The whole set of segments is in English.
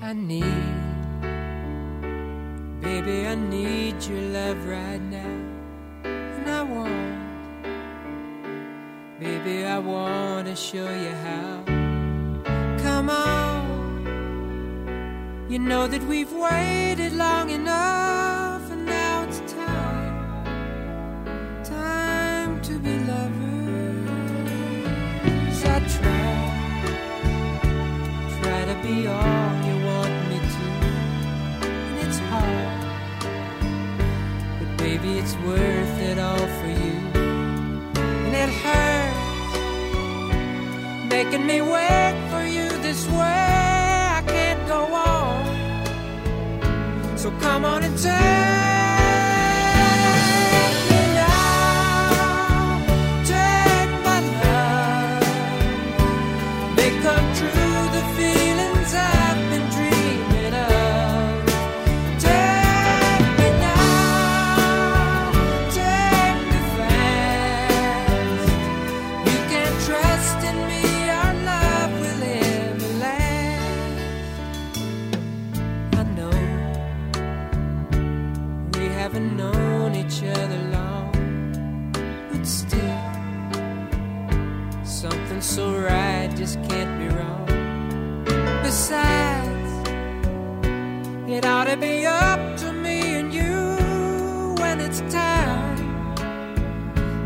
I need. Baby, I need your love right now. And I want, baby, I want to show you how. Come on. You know that we've waited long enough, Baby, it's worth it all for you, and it hurts making me wait for you this way. I can't go on. So come on and. Make come true the feelings but still, something so right just can't be wrong. Besides, it ought to be up to me and you when it's time,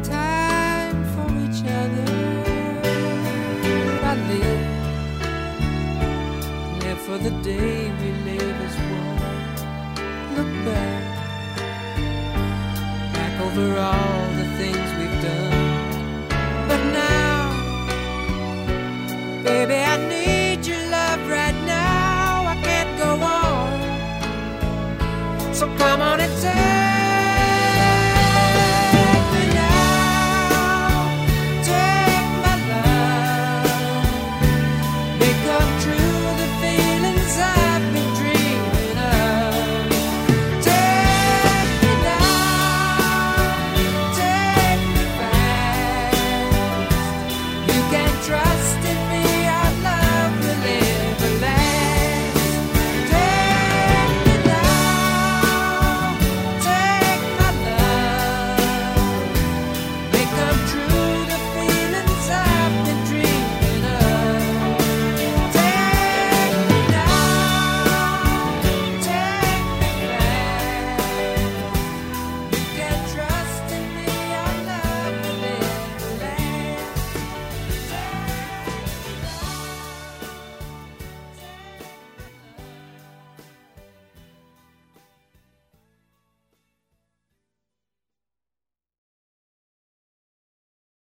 time for each other. I live, live for the day we live as one. Look back, back over all